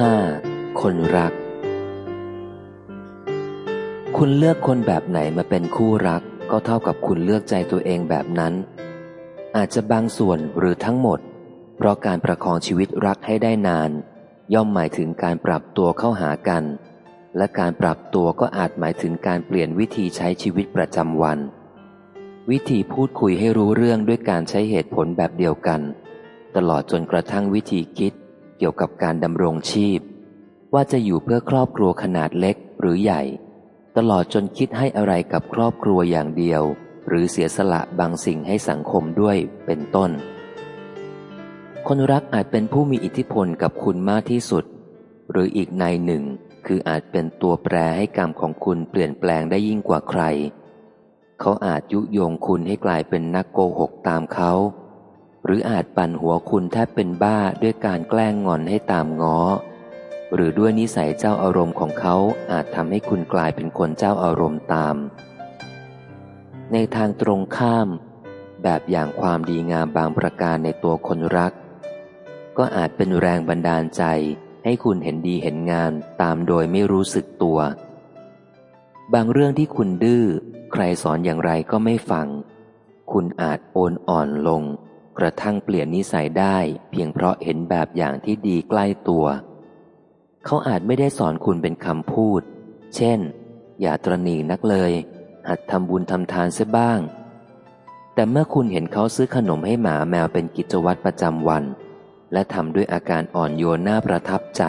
ห้าคนรัก คุณเลือกคนแบบไหนมาเป็นคู่รัก ก็เท่ากับคุณเลือกใจตัวเองแบบนั้น อาจจะบางส่วนหรือทั้งหมด เพราะการประคองชีวิตรักให้ได้นาน ย่อมหมายถึงการปรับตัวเข้าหากัน และการปรับตัวก็อาจหมายถึงการเปลี่ยนวิธีใช้ชีวิตประจำวัน วิธีพูดคุยให้รู้เรื่องด้วยการใช้เหตุผลแบบเดียวกัน ตลอดจนกระทั่งวิธีคิด เกี่ยวกับการดำรงชีพ ว่าจะอยู่เพื่อครอบครัวขนาดเล็กหรือใหญ่ ตลอดจนคิดให้อะไรกับครอบครัวอย่างเดียว หรือเสียสละบางสิ่งให้สังคมด้วยเป็นต้น คนรักอาจเป็นผู้มีอิทธิพลกับคุณมากที่สุด หรืออีกในหนึ่งคืออาจเป็นตัวแปรให้กรรมของคุณเปลี่ยนแปลงได้ยิ่งกว่าใคร เขาอาจยุยงคุณให้กลายเป็นนักโกหกตามเขา หรืออาจปั่นหัวคุณแทบเป็นบ้าด้วยการแกล้งงอนให้ตามง้อ หรือด้วยนิสัยเจ้าอารมณ์ของเขาอาจทำให้คุณกลายเป็นคนเจ้าอารมณ์ตาม ในทางตรงข้าม แบบอย่างความดีงามบางประการในตัวคนรัก ก็อาจเป็นแรงบันดาลใจให้คุณเห็นดีเห็นงานตามโดยไม่รู้สึกตัว บางเรื่องที่คุณดื้อ ใครสอนอย่างไรก็ไม่ฟัง คุณอาจโอนอ่อนลง กระทั่งเปลี่ยนนิสัยได้เพียงเพราะเห็นแบบอย่างที่ดีใกล้ตัว เขาอาจไม่ได้สอนคุณเป็นคำพูด เช่น อย่าตรณีนักเลย หัดทำบุญทำทานเสียบ้าง แต่เมื่อคุณเห็นเขาซื้อขนมให้หมาแมวเป็นกิจวัตรประจำวัน และทำด้วยอาการอ่อนโยนน่าประทับใจ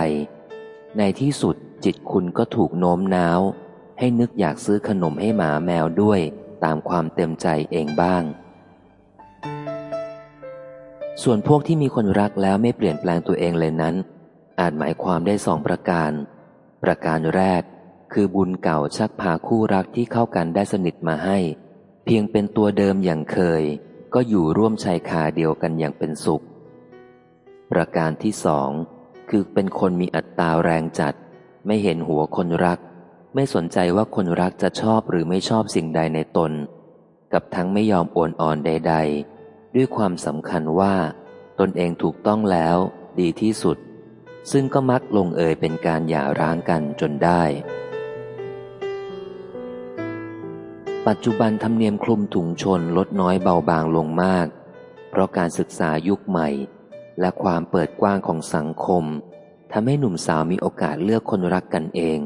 ในที่สุดจิตคุณก็ถูกโน้มน้าว ให้นึกอยากซื้อขนมให้หมาแมวด้วย ตามความเต็มใจเองบ้าง ส่วนพวกที่มีคนรักแล้วไม่เปลี่ยนแปลงตัวเองเลยนั้น อาจหมายความได้สองประการ ประการแรก คือบุญเก่าชักพาคู่รักที่เข้ากันได้สนิทมาให้ เพียงเป็นตัวเดิมอย่างเคย ก็อยู่ร่วมชายคาเดียวกันอย่างเป็นสุข ประการที่สองคือเป็นคนมีอัตตาแรงจัด ไม่เห็นหัวคนรัก ไม่สนใจว่าคนรักจะชอบหรือไม่ชอบสิ่งใดในตน กับทั้งไม่ยอมโอนอ่อนใด ๆ ด้วยความสำคัญว่า ตนเองถูกต้องแล้วดีที่สุด ซึ่งก็มักลงเอยเป็นการหย่าร้างกันจนได้ ปัจจุบันธรรมเนียมคลุมถุงชนลดน้อยเบาบางลงมาก เพราะการศึกษายุคใหม่ และความเปิดกว้างของสังคมทำให้หนุ่มสาวมีโอกาสเลือกคนรักกันเอง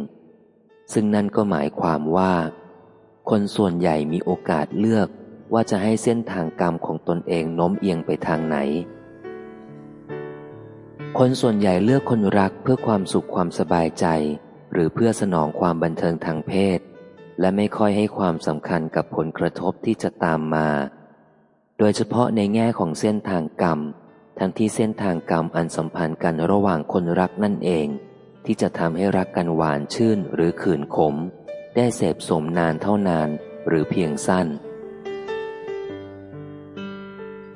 ซึ่งนั่นก็หมายความว่า คนส่วนใหญ่มีโอกาสเลือก ว่าจะให้เส้นทางกรรมของตนเองโน้มเอียงไปทางไหน คนส่วนใหญ่เลือกคนรักเพื่อความสุขความสบายใจ หรือเพื่อสนองความบันเทิงทางเพศ และไม่ค่อยให้ความสำคัญกับผลกระทบที่จะตามมา โดยเฉพาะในแง่ของเส้นทางกรรม ทั้งที่เส้นทางกรรมอันสัมพันธ์กันระหว่างคนรักนั่นเอง ที่จะทำให้รักกันหวานชื่นหรือขืนขม ได้เสพสมนานเท่านานหรือเพียงสั้น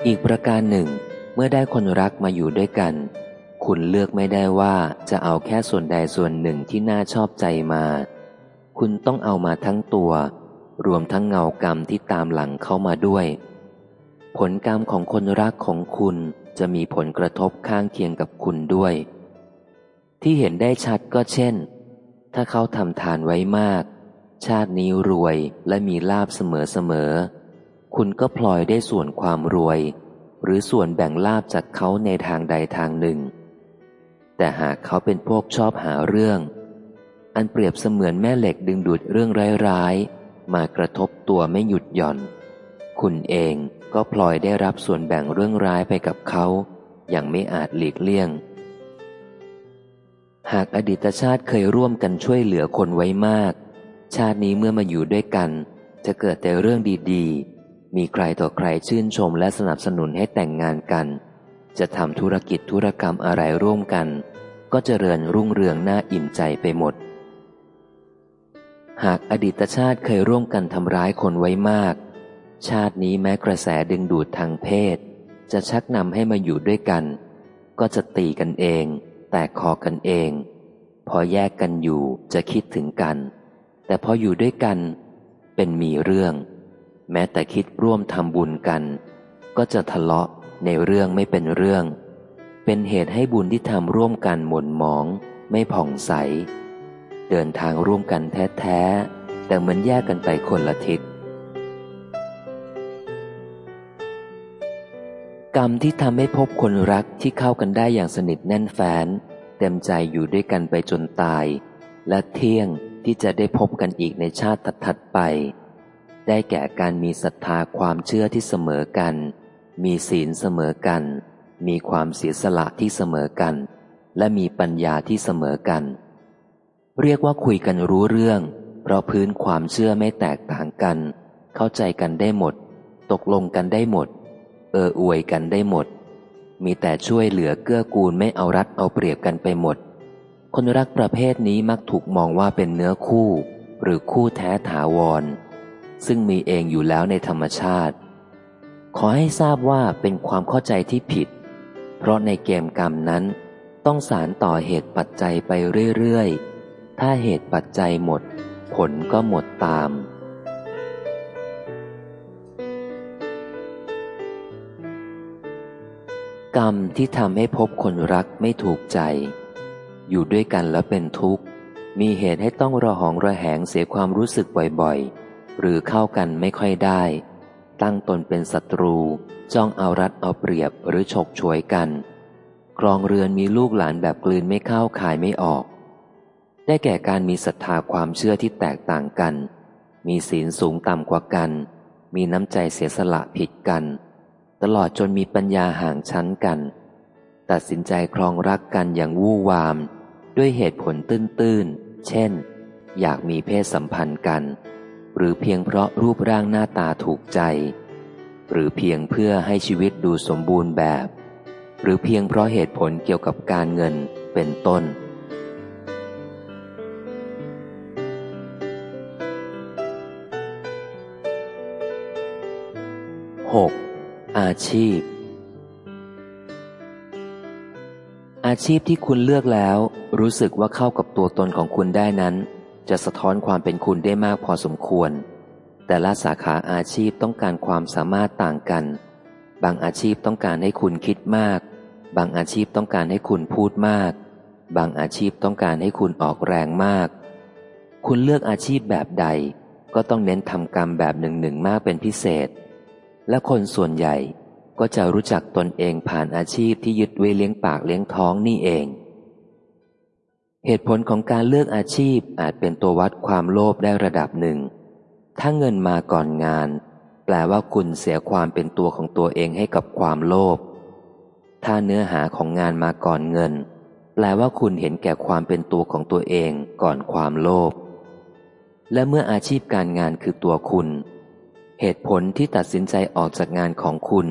อีกประการหนึ่ง เมื่อได้คนรักมาอยู่ด้วยกัน คุณเลือกไม่ได้ว่าจะเอาแค่ส่วนใดส่วนหนึ่งที่น่าชอบใจมา คุณต้องเอามาทั้งตัว รวมทั้งเงากรรมที่ตามหลังเข้ามาด้วย ผลกรรมของคนรักของคุณจะมีผลกระทบข้างเคียงกับคุณด้วย ที่เห็นได้ชัดก็เช่น ถ้าเขาทำทานไว้มาก ชาตินี้รวยและมีลาบเสมอเสมอ คุณก็พลอยได้ส่วนความรวย หรือส่วนแบ่งลาบจากเขาในทางใดทางหนึ่ง แต่หากเขาเป็นพวกชอบหาเรื่อง อันเปรียบเสมือนแม่เหล็กดึงดูดเรื่องร้ายๆ มากระทบตัวไม่หยุดหย่อน คุณเองก็พลอยได้รับส่วนแบ่งเรื่องร้ายไปกับเขา อย่างไม่อาจหลีกเลี่ยง หากอดีตชาติเคยร่วมกันช่วยเหลือคนไว้มาก ชาตินี้เมื่อมาอยู่ด้วยกันจะเกิดแต่เรื่องดีๆ มีใครต่อใครชื่นชมและสนับสนุนให้แต่งงานกัน จะทำธุรกิจธุรกรรมอะไรร่วมกัน ก็เจริญรุ่งเรืองน่าอิ่มใจไปหมด หากอดีตชาติเคยร่วมกันทำร้ายคนไว้มาก ชาตินี้แม้กระแสดึงดูดทางเพศ จะชักนำให้มาอยู่ด้วยกัน ก็จะตีกันเอง แตกคอกันเอง พอแยกกันอยู่จะคิดถึงกัน แต่พออยู่ด้วยกัน เป็นมีเรื่อง แม้แต่คิดร่วมทำบุญกัน ก็จะทะเลาะในเรื่องไม่เป็นเรื่อง เป็นเหตุให้บุญที่ทำร่วมกันหม่นหมอง ไม่ผ่องใส เดินทางร่วมกันแท้ๆ แต่เหมือนแยกกันไปคนละทิศกรรมที่ทำให้พบคนรักที่เข้ากันได้อย่างสนิทแน่นแฟ้นเต็มใจอยู่ด้วยกันไปจนตาย และเที่ยงที่จะได้พบกันอีกในชาติถัดๆไป ได้แก่การมีศรัทธาความเชื่อที่เสมอกัน มีศีลเสมอกัน มีความเสียสละที่เสมอกัน และมีปัญญาที่เสมอกัน เรียกว่าคุยกันรู้เรื่อง เพราะพื้นความเชื่อไม่แตกต่างกัน เข้าใจกันได้หมด ตกลงกันได้หมด เอออวยกันได้หมด มีแต่ช่วยเหลือเกื้อกูลไม่เอารัดเอาเปรียบกันไปหมด คนรักประเภทนี้มักถูกมองว่าเป็นเนื้อคู่ หรือคู่แท้ถาวร ซึ่งมีเองอยู่แล้วในธรรมชาติ ขอให้ทราบว่าเป็นความเข้าใจที่ผิด เพราะในเกมกรรมนั้น ต้องสารต่อเหตุปัจจัยไปเรื่อยๆ ถ้าเหตุปัจจัยหมด ผลก็หมดตาม กรรมที่ทำให้พบคนรักไม่ถูกใจ อยู่ด้วยกันแล้วเป็นทุกข์ มีเหตุให้ต้องระหองระแหงเสียความรู้สึกบ่อยๆ หรือเข้ากันไม่ค่อยได้ ตั้งตนเป็นศัตรู จ้องเอารัดเอาเปรียบหรือฉกฉวยกันกรองเรือนมีลูกหลานแบบกลืนไม่เข้าขายไม่ออก ได้แก่การมีศรัทธาความเชื่อที่แตกต่างกัน มีศีลสูงต่ำกว่ากัน มีน้ำใจเสียสละผิดกัน ตลอดจนมีปัญญาห่างชั้นกัน ตัดสินใจครองรักกันอย่างวู่วาม ด้วยเหตุผลตื้นๆ เช่น อยากมีเพศสัมพันธ์กัน หรือเพียงเพราะรูปร่างหน้าตาถูกใจ หรือเพียงเพื่อให้ชีวิตดูสมบูรณ์แบบ หรือเพียงเพราะเหตุผลเกี่ยวกับการเงินเป็นต้น 6. อาชีพ อาชีพที่คุณเลือกแล้ว รู้สึกว่าเข้ากับตัวตนของคุณได้นั้น จะสะท้อนความเป็นคุณได้มากพอสมควร แต่ละสาขาอาชีพต้องการความสามารถต่างกัน บางอาชีพต้องการให้คุณคิดมาก บางอาชีพต้องการให้คุณพูดมาก บางอาชีพต้องการให้คุณออกแรงมาก คุณเลือกอาชีพแบบใด ก็ต้องเน้นทำกรรมแบบหนึ่งหนึ่งมากเป็นพิเศษ และคนส่วนใหญ่ก็จะรู้จักตนเองผ่านอาชีพที่ยึดไว้เลี้ยงปากเลี้ยงท้องนี่เอง เหตุผลของการเลือกอาชีพอาจเป็นตัววัดความโลภได้ระดับหนึ่ง ถ้าเงินมาก่อนงาน แปลว่าคุณเสียความเป็นตัวของตัวเองให้กับความโลภ ถ้าเนื้อหาของงานมาก่อนเงิน แปลว่าคุณเห็นแก่ความเป็นตัวของตัวเองก่อนความโลภ และเมื่ออาชีพการงานคือตัวคุณ เหตุผลที่ตัดสินใจออกจากงานของคุณ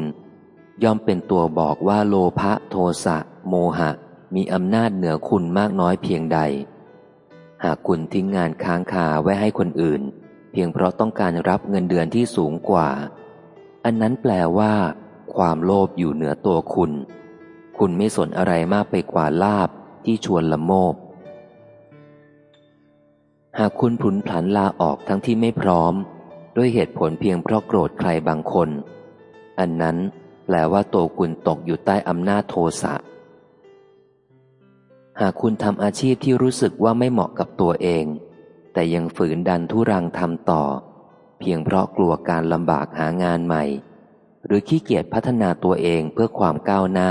ย่อมเป็นตัวบอกว่าโลภะโทสะ โมหะ มีอำนาจเหนือคุณมากน้อยเพียงใด หากคุณทิ้งงานค้างคาไว้ให้คนอื่น เพียงเพราะต้องการรับเงินเดือนที่สูงกว่า อันนั้นแปลว่า ความโลภอยู่เหนือตัวคุณ คุณไม่สนอะไรมากไปกว่าลาบที่ชวนละโมบ หากคุณผุนผันลาออกทั้งที่ไม่พร้อม ด้วยเหตุผลเพียงเพราะโกรธใครบางคน อันนั้นแปลว่าตัวคุณตกอยู่ใต้อำนาจโทสะ หากคุณทำอาชีพที่รู้สึกว่าไม่เหมาะกับตัวเอง แต่ยังฝืนดันทุรังทำต่อ เพียงเพราะกลัวการลำบากหางานใหม่ หรือขี้เกียจพัฒนาตัวเองเพื่อความก้าวหน้า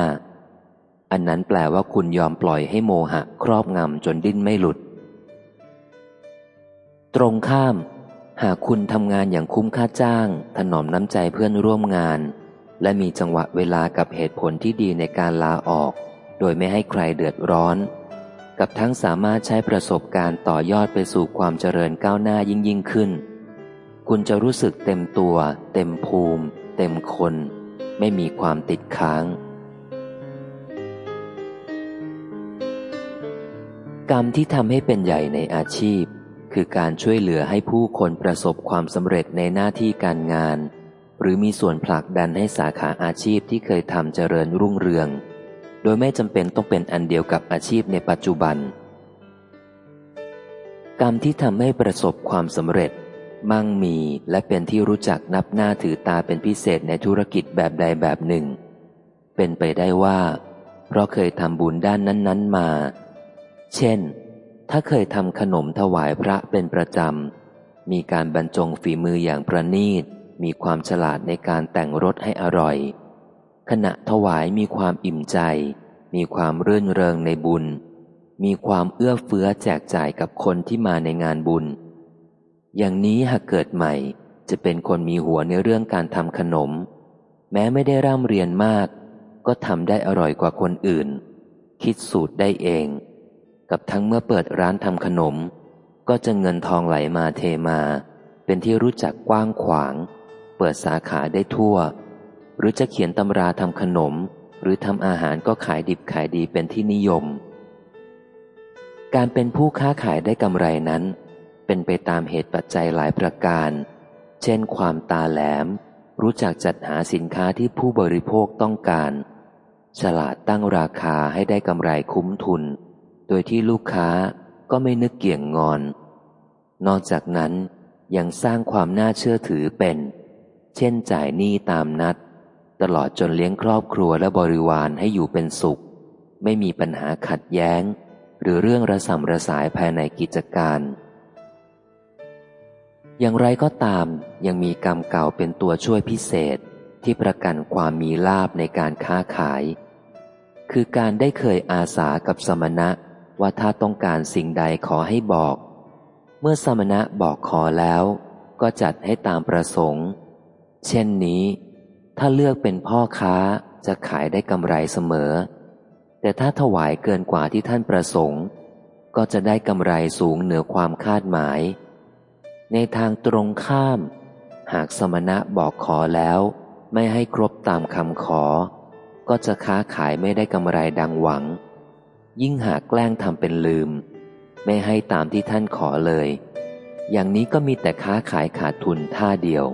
อันนั้นแปลว่าคุณยอมปล่อยให้โมหะครอบงำจนดิ้นไม่หลุด ตรงข้าม หากคุณทำงานอย่างคุ้มค่าจ้าง ถนอมน้ำใจเพื่อนร่วมงาน และมีจังหวะเวลากับเหตุผลที่ดีในการลาออก โดยไม่ให้ใครเดือดร้อน กับทั้งสามารถใช้ประสบการณ์ต่อยอดไปสู่ความเจริญก้าวหน้ายิ่งยิ่งขึ้น คุณจะรู้สึกเต็มตัว เต็มภูมิ เต็มคน ไม่มีความติดค้าง กรรมที่ทำให้เป็นใหญ่ในอาชีพ คือการช่วยเหลือให้ผู้คนประสบความสำเร็จในหน้าที่การงาน หรือมีส่วนผลักดันให้สาขาอาชีพที่เคยทำเจริญรุ่งเรือง ดยไม่จำเป็นต้องเป็นอันเดียวกับอาชีพในปัจจุบัน กรรมที่ทำให้ประสบความสำเร็จ มั่งมีและเป็นที่รู้จักนับหน้าถือตาเป็นพิเศษในธุรกิจแบบใดแบบหนึ่ง เป็นไปได้ว่า เพราะเคยทำบุญด้านนั้น ๆมา เช่น ถ้าเคยทำขนมถวายพระเป็นประจำ มีการบรรจงฝีมืออย่างประณีต มีความฉลาดในการแต่งรสให้อร่อย ขณะถวายมีความอิ่มใจ มีความรื่นเริงในบุญ มีความเอื้อเฟื้อแจกจ่ายกับคนที่มาในงานบุญ อย่างนี้หากเกิดใหม่จะเป็นคนมีหัวในเรื่องการทำขนม แม้ไม่ได้ร่ำเรียนมาก ก็ทำได้อร่อยกว่าคนอื่น คิดสูตรได้เอง กับทั้งเมื่อเปิดร้านทำขนม ก็จะเงินทองไหลมาเทมา เป็นที่รู้จักกว้างขวาง เปิดสาขาได้ทั่ว หรือจะเขียนตำราทำขนม หรือทำอาหารก็ขายดิบขายดีเป็นที่นิยม การเป็นผู้ค้าขายได้กำไรนั้น เป็นไปตามเหตุปัจจัยหลายประการ เช่น ความตาแหลม รู้จักจัดหาสินค้าที่ผู้บริโภคต้องการ ฉลาดตั้งราคาให้ได้กำไรคุ้มทุน โดยที่ลูกค้าก็ไม่นึกเกี่ยงงอน นอกจากนั้นยังสร้างความน่าเชื่อถือเป็น เช่นจ่ายหนี้ตามนัด ตลอดจนเลี้ยงครอบครัวและบริวารให้อยู่เป็นสุข ไม่มีปัญหาขัดแย้ง หรือเรื่องระสำระสายภายในกิจการ อย่างไรก็ตามยังมีกรรมเก่าเป็นตัวช่วยพิเศษที่ประกันความมีลาบในการค้าขาย คือการได้เคยอาสากับสมณะว่าถ้าต้องการสิ่งใดขอให้บอก เมื่อสมณะบอกขอแล้ว ก็จัดให้ตามประสงค์ เช่นนี้ ถ้าเลือกเป็นพ่อค้าจะขายได้กำไรเสมอ แต่ถ้าถวายเกินกว่าที่ท่านประสงค์ ก็จะได้กำไรสูงเหนือความคาดหมาย ในทางตรงข้าม หากสมณะบอกขอแล้ว ไม่ให้ครบตามคำขอ ก็จะค้าขายไม่ได้กำไรดังหวัง ยิ่งหากแกล้งทำเป็นลืม ไม่ให้ตามที่ท่านขอเลย อย่างนี้ก็มีแต่ค้าขายขาดทุนท่าเดียว